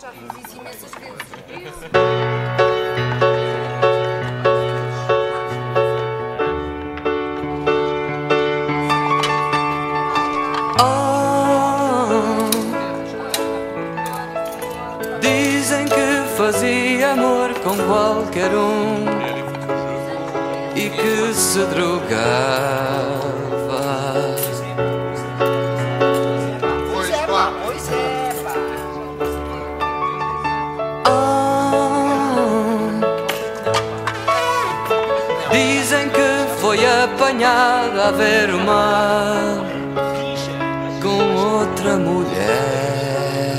Já fiz fazia amor com qualquer um e que se drogava. Dizem que foi apanhada a ver o mar com outra mulher.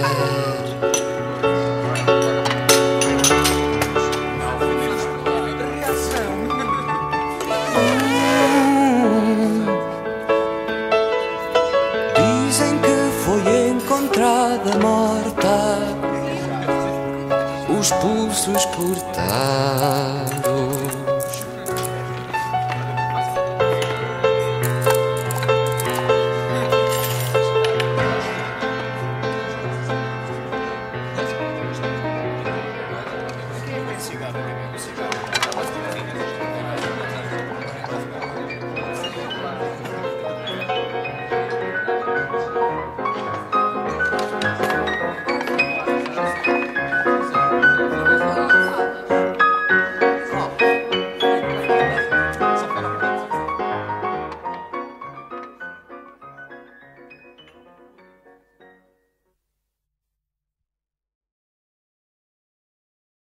Dizem que foi encontrada morta, os pulsos cortados.